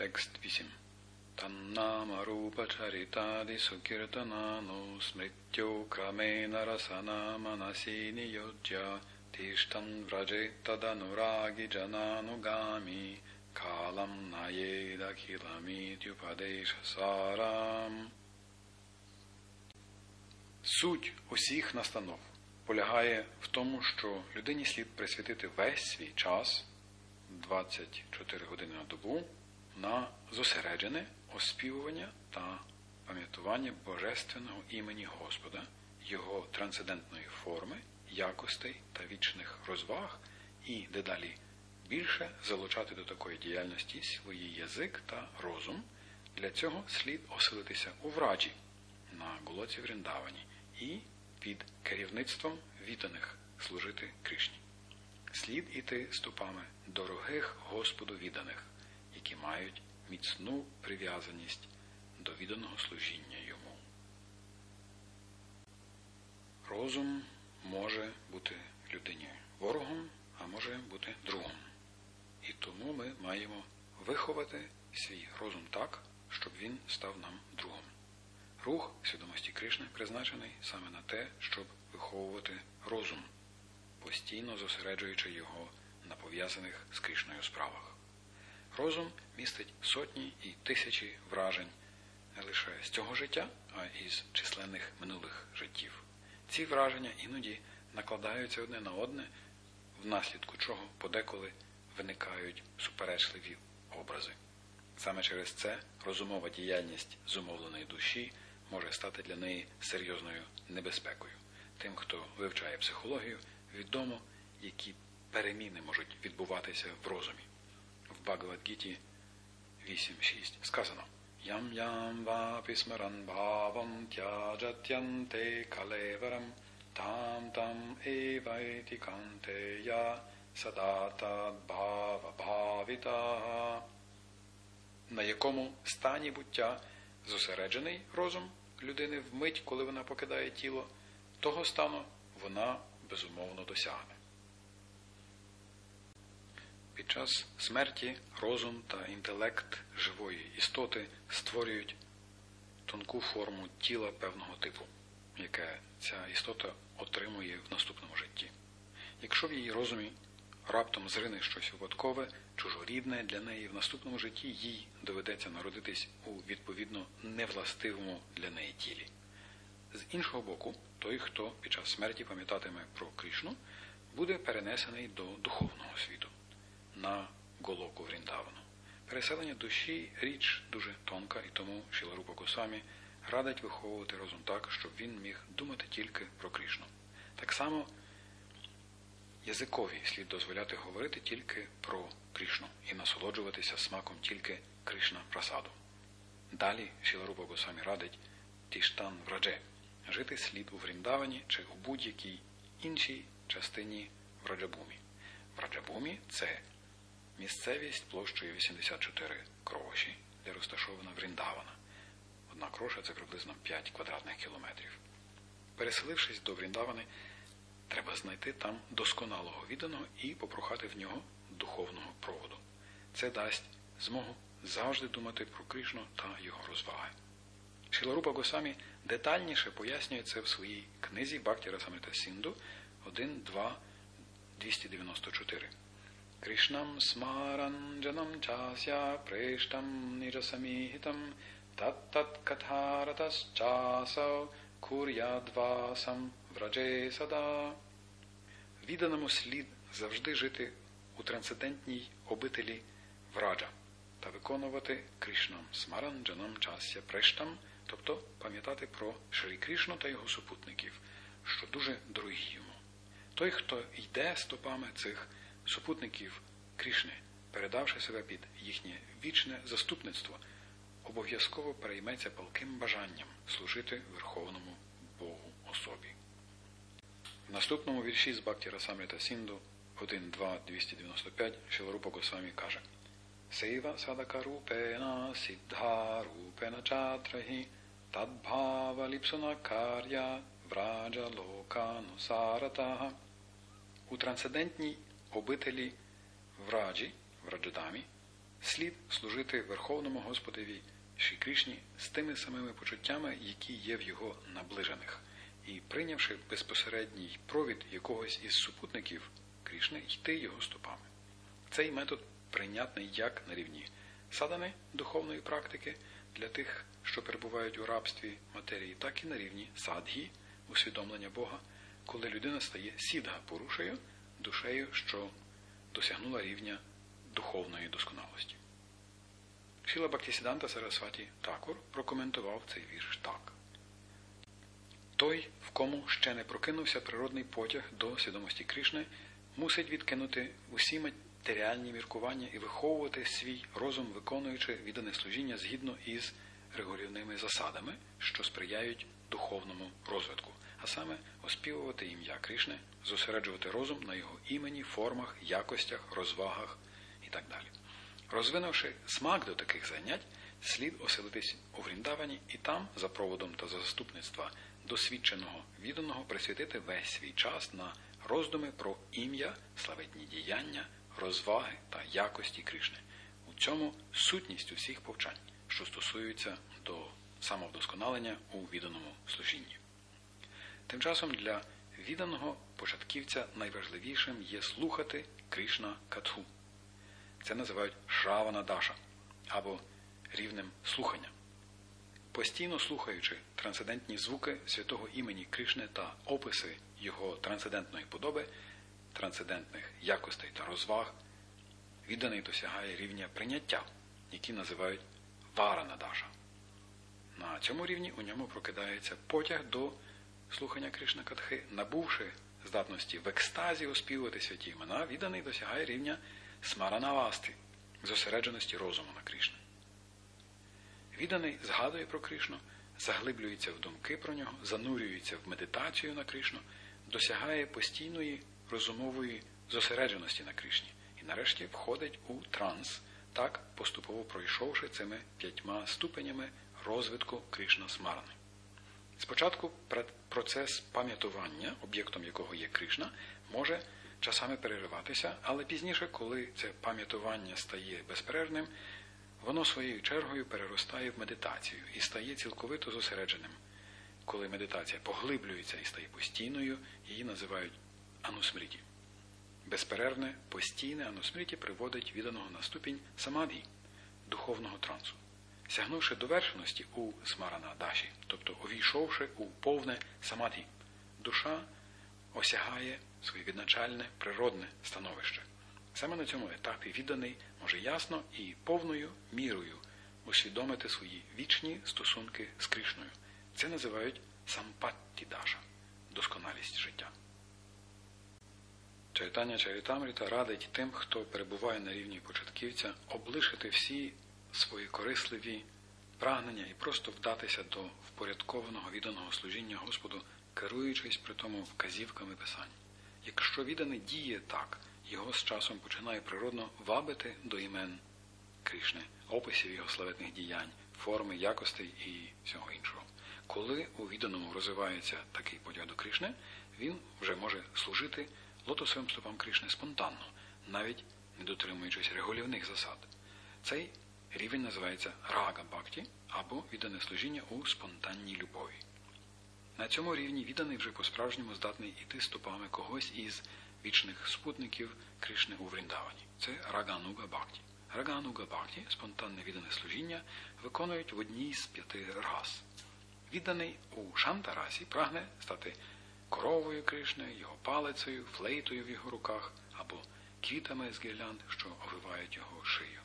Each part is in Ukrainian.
Текст 8. Таннамарупачаритади сукіртанано смриттю крамена расана манасі ніyoджя тиштан враджи таданурагі джананугамі калам наєда кіламітюпадейша сарам. Суть усіх настанов полягає в тому, що людині слід присвятити весь свій час 24 години на добу на зосереджене оспівування та пам'ятування божественного імені Господа, Його трансцендентної форми, якостей та вічних розваг і дедалі більше залучати до такої діяльності свої язик та розум. Для цього слід оселитися у враджі на голоці Вріндавані і під керівництвом відданих служити Кришні. Слід іти ступами дорогих Господу відданих, які мають міцну прив'язаність до відданого служіння йому. Розум може бути людині ворогом, а може бути другом. І тому ми маємо виховати свій розум так, щоб він став нам другом. Рух свідомості Кришни призначений саме на те, щоб виховувати розум, постійно зосереджуючи його на пов'язаних з Кришною справах. Розум містить сотні і тисячі вражень не лише з цього життя, а й з численних минулих життів. Ці враження іноді накладаються одне на одне, внаслідку чого подеколи виникають суперечливі образи. Саме через це розумова діяльність зумовленої душі може стати для неї серйозною небезпекою. Тим, хто вивчає психологію, відомо, які переміни можуть відбуватися в розумі. В 8.6 сказано Ям ям вапі смаран бхавам тяджатянте калеварам там там евайти кантея садата бхава бхавіта на якому стані буття зосереджений розум людини в мить, коли вона покидає тіло, того стану вона безумовно досягне. Під час смерті розум та інтелект живої істоти створюють тонку форму тіла певного типу, яке ця істота отримує в наступному житті. Якщо в її розумі раптом зрине щось випадкове, чужорідне для неї в наступному житті їй доведеться народитись у відповідно невластивому для неї тілі. З іншого боку, той, хто під час смерті пам'ятатиме про Кришну, буде перенесений до духовного світу на голоку Вріндавану. Переселення душі річ дуже тонка, і тому Шіларупа Госамі радить виховувати розум так, щоб він міг думати тільки про Кришну. Так само язикові слід дозволяти говорити тільки про Кришну і насолоджуватися смаком тільки Кришна прасаду. Далі Шіларупа Госамі радить Тіштан Врадже жити слід у Вріндавані чи у будь-якій іншій частині Враджабумі. Враджабумі це місцевість площею 84 кроші, де розташована Вріндавана. Одна кроша це приблизно 5 квадратних кілометрів. Переселившись до Вріндавани, треба знайти там досконалого відданого і попрохати в нього духовного проводу. Це дасть змогу завжди думати про Кришну та його розваги. Шіларупа Госамі детальніше пояснює це в своїй книзі Бактіра Самрита Сінду 1, 2, 294. Кришнам смаранджанам чася прештам ніжасаміхітам тат-тат катаратасчасав кур'ядвасам врадже сада. Відданому слід завжди жити у трансцендентній обителі враджа та виконувати Кришнам смаранджанам чася прештам тобто пам'ятати про Шрі Кришну та його супутників, що дуже дорогі йому. Той, хто йде стопами цих супутників Кришни, передавши себе під їхнє вічне заступництво, обов'язково перейметься палким бажанням служити Верховному Богу особі. В наступному вірші з Бактіра Самрита Сінду 1.2.295 Шиларупа Госвамі каже Сейва садакарупена сиддharупена чатрахи Тадбхава кар'я враджа локанусаратага. У трансцендентній обителі враджі, враджадамі, слід служити Верховному Господові Шрі Кришні з тими самими почуттями, які є в його наближених, і прийнявши безпосередній провід якогось із супутників Кришни, йти його стопами. Цей метод прийнятний як на рівні садани духовної практики для тих, що перебувають у рабстві матерії, так і на рівні садгі, усвідомлення Бога, коли людина стає сідга порушею душею, що досягнула рівня духовної досконалості. Шіла Бактісіданта Сарасваті Такур прокоментував цей вірш так. Той, в кому ще не прокинувся природний потяг до свідомості Кришни, мусить відкинути усі матеріальні міркування і виховувати свій розум, виконуючи віддане служіння згідно із регулівними засадами, що сприяють духовному розвитку, а саме оспівувати ім'я Кришни, зосереджувати розум на його імені, формах, якостях, розвагах і так далі. Розвинувши смак до таких занять, слід оселитись у Вріндавані і там, за проводом та заступництва досвідченого відданого, присвятити весь свій час на роздуми про ім'я, славетні діяння, розваги та якості Кришни. У цьому сутність усіх повчань, що стосуються до самовдосконалення у відданому служінні. Тим часом для відданого початківця найважливішим є слухати Кришна Катху. Це називають Шравана Даша або рівнем слухання. Постійно слухаючи трансцендентні звуки святого імені Кришни та описи його трансцендентної подоби, трансцендентних якостей та розваг, відданий досягає рівня прийняття, який називають Варана Даша. На цьому рівні у ньому прокидається потяг до слухання Кришна Катхи, набувши здатності в екстазі оспівувати святі імена, відданий досягає рівня смаранавасти, зосередженості розуму на Кришну. Відданий згадує про Кришну, заглиблюється в думки про нього, занурюється в медитацію на Кришну, досягає постійної розумової зосередженості на Кришні і нарешті входить у транс, так поступово пройшовши цими п'ятьма ступенями розвитку Кришна Смарани. Спочатку процес пам'ятування, об'єктом якого є Кришна, може часами перериватися, але пізніше, коли це пам'ятування стає безперервним, воно своєю чергою переростає в медитацію і стає цілковито зосередженим. Коли медитація поглиблюється і стає постійною, її називають анусмріті. Безперервне, постійне анусмріті приводить відданого на ступінь самадгі, духовного трансу. Сягнувши довершеності у смарана даші, тобто увійшовши у повне самадгі, душа осягає своє відначальне природне становище. Саме на цьому етапі відданий може ясно і повною мірою усвідомити свої вічні стосунки з Кришною. Це називають сампатті даша досконалість життя. Чайтання Чарітамріта радить тим, хто перебуває на рівні початківця, облишити всі свої корисливі прагнення і просто вдатися до впорядкованого відданого служіння Господу, керуючись при тому вказівками Писань. Якщо відданий діє так, його з часом починає природно вабити до імен Кришни, описів його славетних діянь, форми, якостей і всього іншого. Коли у відданому розвивається такий подяг до Кришни, він вже може служити лотосовим стопам Кришни спонтанно, навіть не дотримуючись регулівних засад. Цей рівень називається рага бхакті або віддане служіння у спонтанній любові. На цьому рівні відданий вже по-справжньому здатний іти стопами когось із вічних спутників Кришни у Вріндавані. Це Рагануга Бхакті. Рагануга Бхакті, спонтанне віддане служіння, виконують в одній з п'яти рас. Відданий у Шантарасі прагне стати коровою Кришни, його палицею, флейтою в його руках або квітами з гірлянд, що овивають його шию.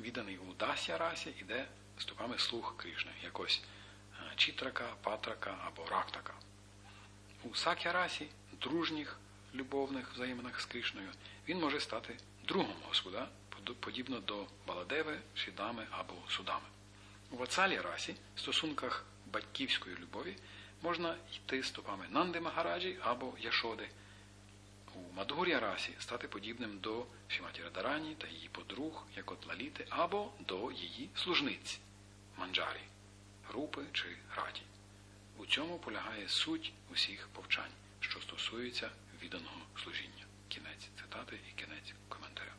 Відданий у Дася расі іде стопами слух Кришни, якось чітрака, патрака або рактака. У Сакярасі, дружніх любовних взаєминах з Кришною, він може стати другом Господа, подібно до Баладеви, Шідами або Судами. У Вацалі расі, в стосунках батьківської любові, можна йти стопами Нанди Магараджі або Яшоди. Мадгур'я расі стати подібним до Шіматі Радарані та її подруг, як от Лаліти, або до її служниць Манджарі, групи чи Раді. У цьому полягає суть усіх повчань, що стосується відданого служіння. Кінець цитати і кінець коментаря.